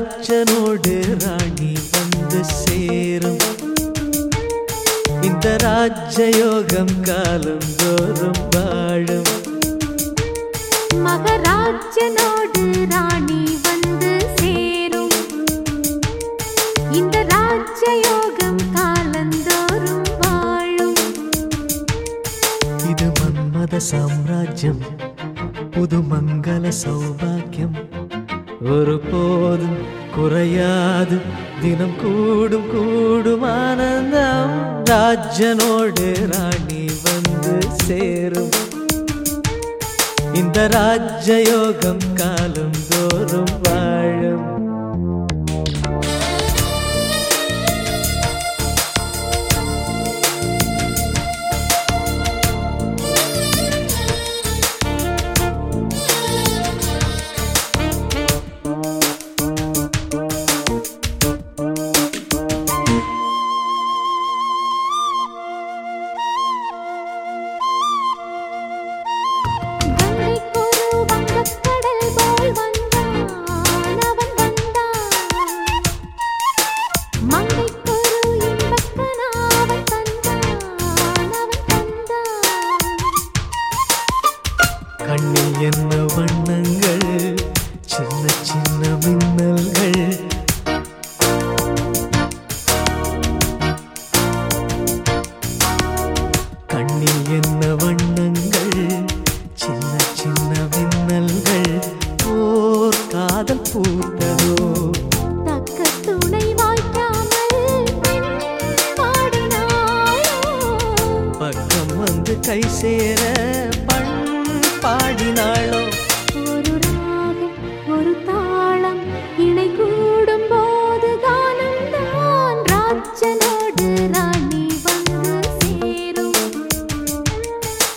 மகராஜனோடு ராணி வந்து சேரும். இந்த ராஜயோகம் காலந்தோறும் வாழும். மகராஜனோடு ராணி வந்து சேரும். இந்த ராஜயோகம் காலந்தோறும் வாழும். இது மன்மத சாம்ராஜ்யம். புது மங்கள ஒரு போதும் குறையாது. தினம் கூடும் கூடும் ஆனந்தம். ராஜனோடு ராணி வந்து சேரும். இந்த ராஜயோகம் காலம் தோறும் வாழும். சின்ன சின்ன மின்னல்கள். கண்ணில் என்ன வண்ணங்கள்? சின்ன சின்ன மின்னல்கள். ஓர் காதல் பூத்ததோ? பக்கம் வந்து கை சேர பண் பாடினாளோ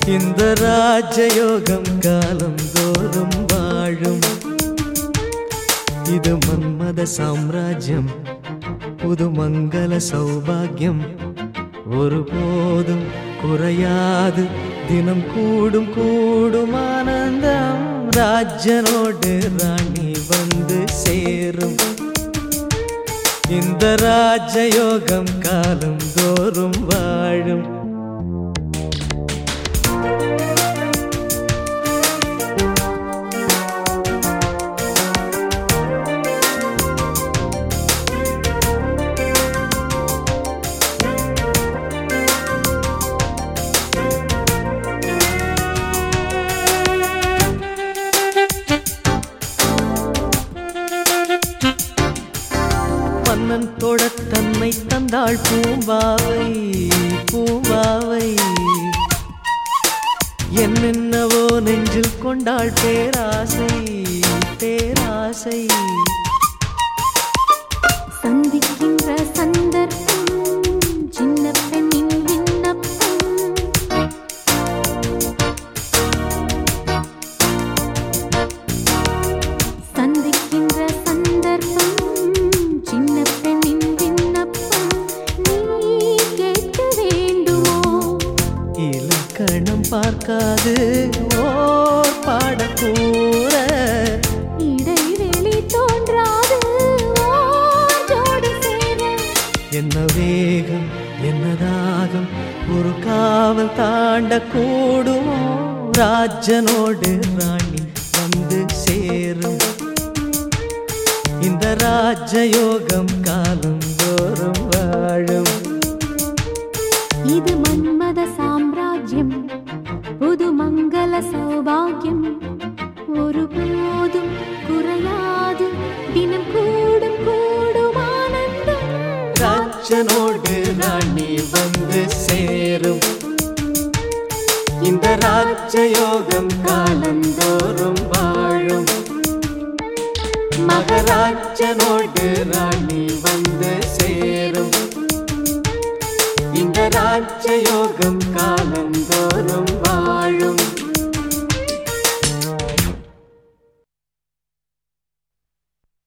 இந்த ராஜயோகம் காலம் தோறும் வாழும். இது மன்மத சாம்ராஜ்யம் புது மங்கள சௌபாகியம். ஒருபோதும் குறையாது தினம் கூடும் கூடும் ஆனந்தம். ராஜனோடு ராணி வந்து சேரும். இந்த ராஜயோகம் காலம் தோறும் வாழும். மன்னன் தொட தன்னை தந்தாள் பூம்பாவை பூம்பாவை. என்னென்னவோ நெஞ்சில் கொண்டாள் பேராசை பேராசை. இலக்கணம் பார்க்காது ஓர் பாடக்கூற இடைவெளி தோன்றாது என்ன வேகம் என்ன தாகம் ஒரு காவல் தாண்ட கூடுமோ. ராஜனோடு ராணி வந்து சேரும். இந்த ராஜயோகம் காலம் தோறும் வாழும். இது மன்மத சாம்ராஜ்யம் புது மங்கள சௌபாகியம் ஒருபோதும் குறையாது தினம் கூடும் கூடும் ஆனந்தம். ராஜனோடு நீ வந்து சேரும். இந்த ராஜயோகம் காலந்தோறும் ராஜயோகம் காலந்தோறும் வாழும்.